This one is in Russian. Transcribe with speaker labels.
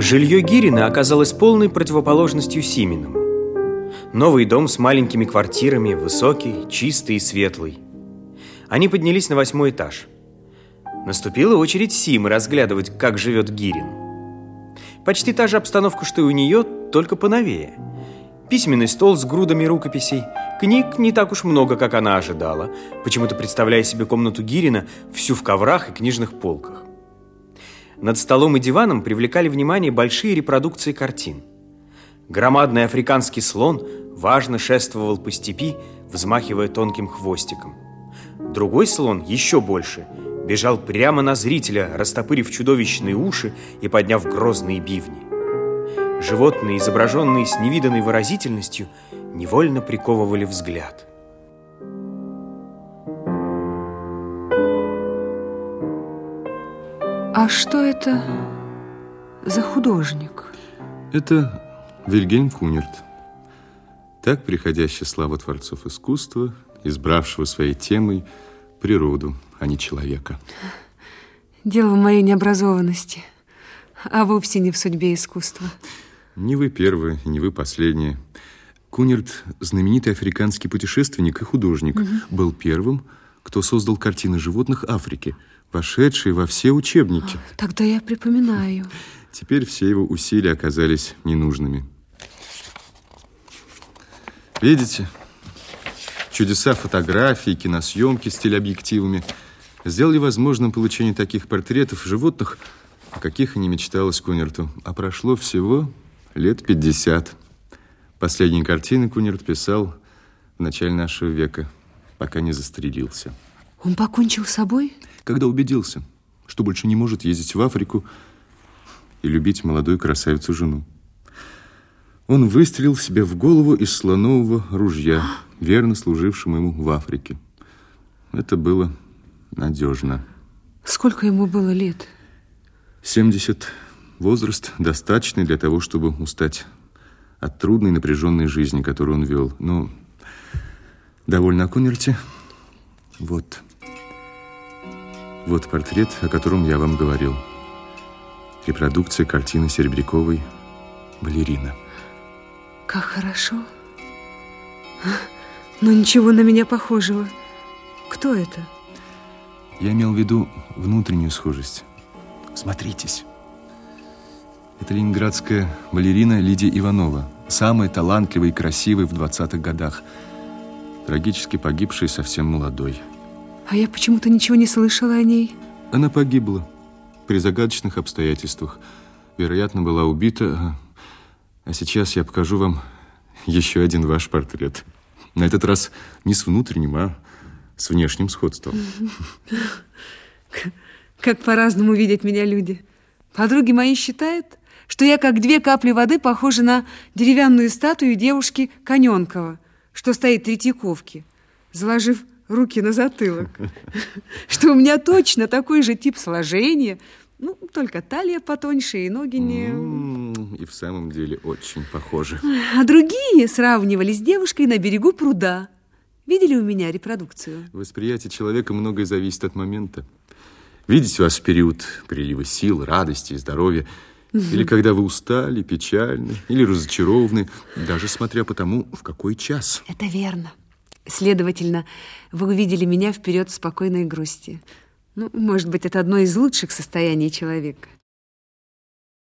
Speaker 1: Жилье Гирина оказалось полной противоположностью Симиному. Новый дом с маленькими квартирами, высокий, чистый и светлый. Они поднялись на восьмой этаж. Наступила очередь Симы разглядывать, как живет Гирин. Почти та же обстановка, что и у нее, только поновее. Письменный стол с грудами рукописей. Книг не так уж много, как она ожидала, почему-то представляя себе комнату Гирина всю в коврах и книжных полках. Над столом и диваном привлекали внимание большие репродукции картин. Громадный африканский слон важно шествовал по степи, взмахивая тонким хвостиком. Другой слон, еще больше, бежал прямо на зрителя, растопырив чудовищные уши и подняв грозные бивни. Животные, изображенные с невиданной выразительностью, невольно приковывали взгляд.
Speaker 2: А что это за художник?
Speaker 3: Это Вильгельм Кунерт. Так приходящая слава творцов искусства, избравшего своей темой природу, а не человека.
Speaker 2: Дело в моей необразованности, а вовсе не в судьбе искусства.
Speaker 3: Не вы первые, не вы последние. Кунерт, знаменитый африканский путешественник и художник, угу. был первым, кто создал картины животных Африки, вошедшие во все учебники.
Speaker 2: Тогда я припоминаю.
Speaker 3: Теперь все его усилия оказались ненужными. Видите? Чудеса фотографии, киносъемки с телеобъективами сделали возможным получение таких портретов животных, о каких и не мечталось Кунерту. А прошло всего лет 50. Последние картины Кунерт писал в начале нашего века, пока не застрелился.
Speaker 2: Он покончил с собой?
Speaker 3: Когда убедился, что больше не может ездить в Африку и любить молодую красавицу жену. Он выстрелил себе в голову из слонового ружья, верно служившему ему в Африке. Это было надежно.
Speaker 2: Сколько ему было лет?
Speaker 3: 70. Возраст достаточный для того, чтобы устать от трудной напряженной жизни, которую он вел. Но довольно о Кунерте. Вот. Вот портрет, о котором я вам говорил. Репродукция картины Серебряковой «Балерина».
Speaker 2: Как хорошо. Но ничего на меня похожего. Кто это?
Speaker 3: Я имел в виду внутреннюю схожесть. Смотритесь. Это ленинградская балерина Лидия Иванова, самая талантливая и красивая в 20-х годах, трагически погибшая совсем молодой.
Speaker 2: А я почему-то ничего не слышала о ней.
Speaker 3: Она погибла при загадочных обстоятельствах. Вероятно, была убита а сейчас я покажу вам еще один ваш портрет. На этот раз не с внутренним, а с внешним сходством.
Speaker 2: Как по-разному видят меня люди. Подруги мои считают, что я как две капли воды похожа на деревянную статую девушки Коненкова, что стоит в Третьяковке, заложив руки на затылок. Что у меня точно такой же тип сложения, ну, только талия потоньше и ноги не...
Speaker 3: И в самом деле очень похожи.
Speaker 2: А другие сравнивали с девушкой на берегу пруда. Видели у меня репродукцию?
Speaker 3: Восприятие человека многое зависит от момента. Видите вас в период прилива сил, радости и здоровья, или когда вы устали, печальны, или разочарованы, даже смотря по тому, в какой час.
Speaker 2: Это верно. Следовательно, вы увидели меня вперед спокойной грусти. Ну, может быть, это одно из лучших состояний человека.